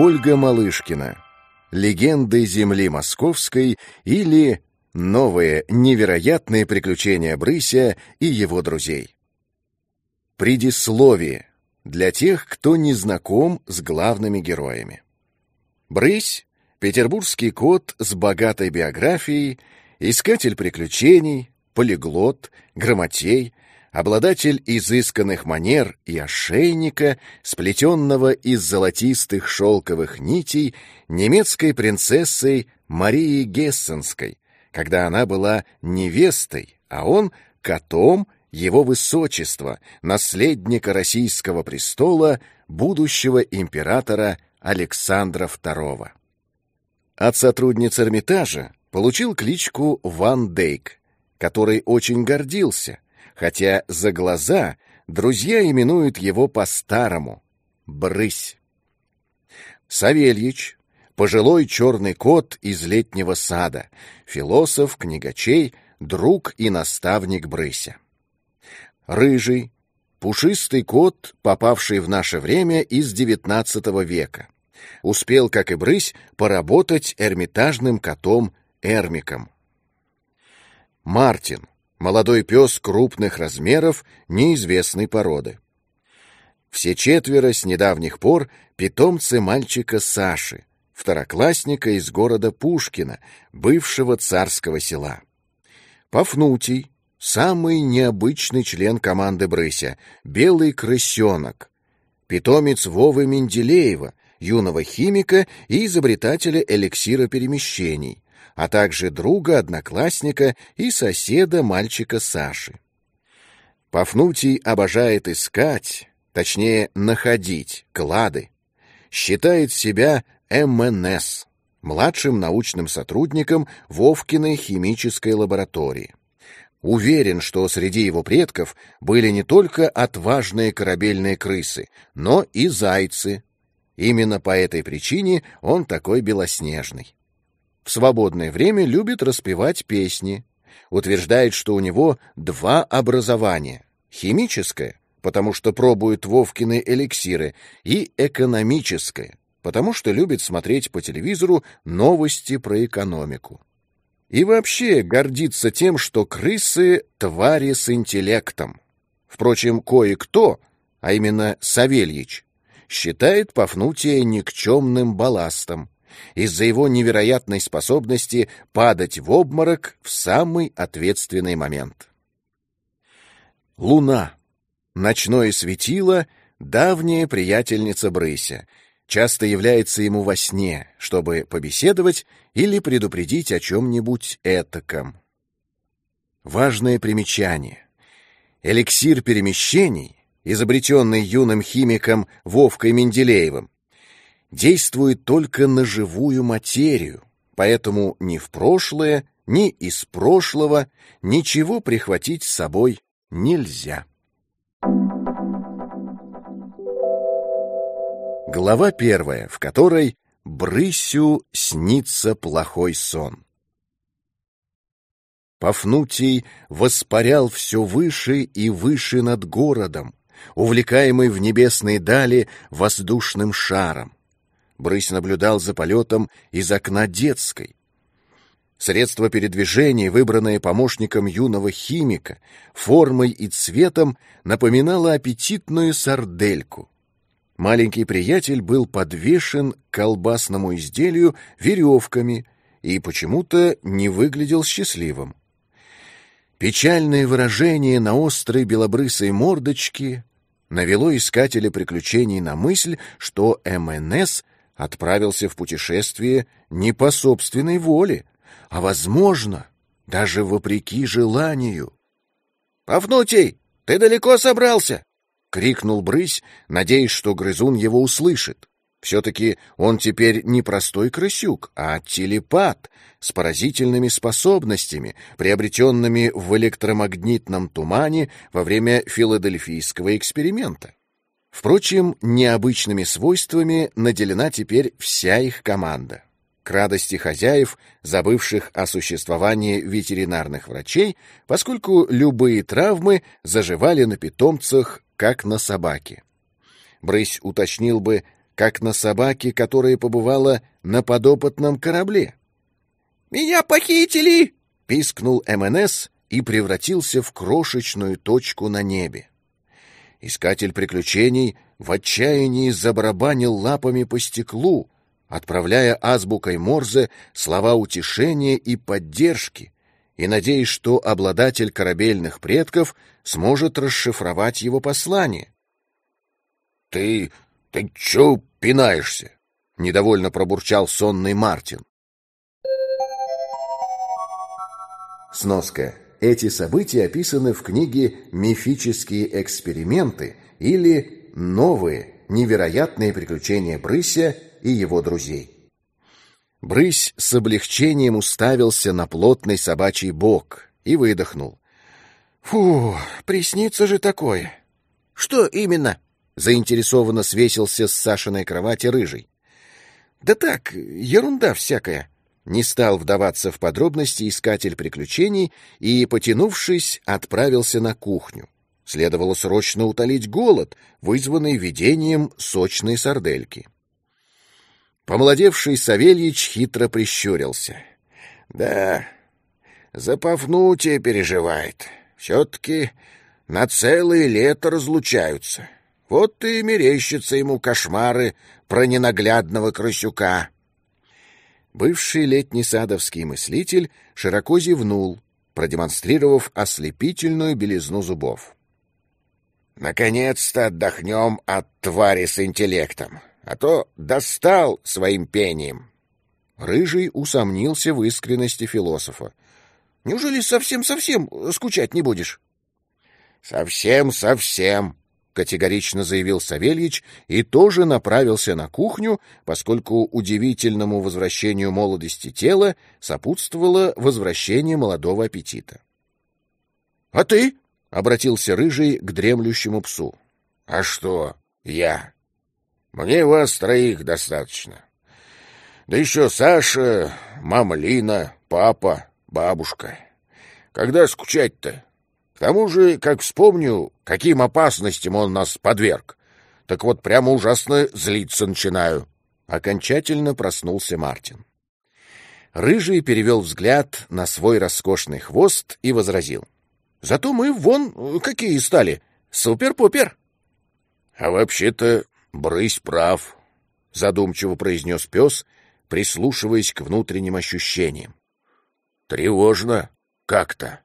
Ольга Малышкина. Легенды земли московской или новые невероятные приключения Брыся и его друзей. Предисловие для тех, кто не знаком с главными героями. Брысь — петербургский кот с богатой биографией, искатель приключений, полиглот, грамотей, обладатель изысканных манер и ошейника, сплетенного из золотистых шелковых нитей немецкой принцессой Марии Гессенской, когда она была невестой, а он — котом его высочества, наследника российского престола, будущего императора Александра II. От сотрудниц Эрмитажа получил кличку Ван Дейк, который очень гордился — хотя за глаза друзья именуют его по-старому — Брысь. Савельич — пожилой черный кот из летнего сада, философ, книгачей, друг и наставник Брыся. Рыжий — пушистый кот, попавший в наше время из XIX века. Успел, как и Брысь, поработать эрмитажным котом Эрмиком. Мартин — Молодой пес крупных размеров, неизвестной породы. Все четверо с недавних пор питомцы мальчика Саши, второклассника из города Пушкина, бывшего царского села. Пафнутий, самый необычный член команды Брыся, белый крысенок, питомец Вовы Менделеева, юного химика и изобретателя эликсира перемещений, а также друга, одноклассника и соседа мальчика Саши. Пафнутий обожает искать, точнее, находить клады. Считает себя МНС, младшим научным сотрудником Вовкиной химической лаборатории. Уверен, что среди его предков были не только отважные корабельные крысы, но и зайцы. Именно по этой причине он такой белоснежный. В свободное время любит распевать песни. Утверждает, что у него два образования. Химическое, потому что пробует Вовкины эликсиры, и экономическое, потому что любит смотреть по телевизору новости про экономику. И вообще гордится тем, что крысы — твари с интеллектом. Впрочем, кое-кто, а именно Савельич, считает Пафнутия никчемным балластом, из-за его невероятной способности падать в обморок в самый ответственный момент. Луна. Ночное светило — давняя приятельница Брыся, часто является ему во сне, чтобы побеседовать или предупредить о чем-нибудь этаком. Важное примечание. Эликсир перемещений, изобретенный юным химиком Вовкой Менделеевым, действует только на живую материю, поэтому ни в прошлое, ни из прошлого ничего прихватить с собой нельзя. Глава первая, в которой Брысю снится плохой сон. Пафнутий воспарял все выше и выше над городом, увлекаемый в небесные дали воздушным шаром. Брысь наблюдал за полетом из окна детской. Средство передвижения, выбранное помощником юного химика, формой и цветом напоминало аппетитную сардельку. Маленький приятель был подвешен к колбасному изделию веревками и почему-то не выглядел счастливым. Печальное выражение на острой белобрысой мордочке навело искателя приключений на мысль, что МНС отправился в путешествие не по собственной воле, а, возможно, даже вопреки желанию. — Пафнутий, ты далеко собрался? — крикнул Брысь, надеясь, что грызун его услышит. Все-таки он теперь не простой крысюк, а телепат с поразительными способностями, приобретенными в электромагнитном тумане во время филадельфийского эксперимента. Впрочем, необычными свойствами наделена теперь вся их команда. К радости хозяев, забывших о существовании ветеринарных врачей, поскольку любые травмы заживали на питомцах, как на собаке. Брысь уточнил бы, как на собаке, которая побывала на подопытном корабле. «Меня похитили!» — пискнул МНС и превратился в крошечную точку на небе. Искатель приключений в отчаянии забарабанил лапами по стеклу, отправляя азбукой Морзе слова утешения и поддержки, и надеясь, что обладатель корабельных предков сможет расшифровать его послание. — Ты... ты чё пинаешься? — недовольно пробурчал сонный Мартин. Сноска. Эти события описаны в книге «Мифические эксперименты» или «Новые невероятные приключения Брыся и его друзей». Брысь с облегчением уставился на плотный собачий бок и выдохнул. «Фу, приснится же такое!» «Что именно?» — заинтересованно свесился с Сашиной кровати рыжий. «Да так, ерунда всякая», не стал вдаваться в подробности искатель приключений и, потянувшись, отправился на кухню. Следовало срочно утолить голод, вызванный видением сочной сардельки. Помолодевший Савельич хитро прищурился. — Да, за Пафнутия переживает. Все-таки на целое лето разлучаются. Вот и мерещатся ему кошмары про ненаглядного крысюка. Бывший летний садовский мыслитель широко зевнул, продемонстрировав ослепительную белизну зубов. «Наконец-то отдохнем от твари с интеллектом, а то достал своим пением». Рыжий усомнился в искренности философа. «Неужели совсем-совсем скучать не будешь?» «Совсем-совсем», категорично заявил Савельич и тоже направился на кухню, поскольку удивительному возвращению молодости тела сопутствовало возвращение молодого аппетита. — А ты? — обратился Рыжий к дремлющему псу. — А что я? Мне вас троих достаточно. Да еще Саша, мама Лина, папа, бабушка. Когда скучать-то? К тому же, как вспомню, каким опасностям он нас подверг, так вот прямо ужасно злиться начинаю. Окончательно проснулся Мартин. Рыжий перевел взгляд на свой роскошный хвост и возразил. — Зато мы вон какие стали. Супер-пупер. — А вообще-то брысь прав, — задумчиво произнес пес, прислушиваясь к внутренним ощущениям. — Тревожно как-то.